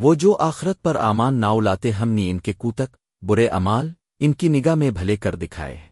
وہ جو آخرت پر آمان ناؤ لاتے ہم نے ان کے کوتک، برے امال، ان کی نگاہ میں بھلے کر دکھائے۔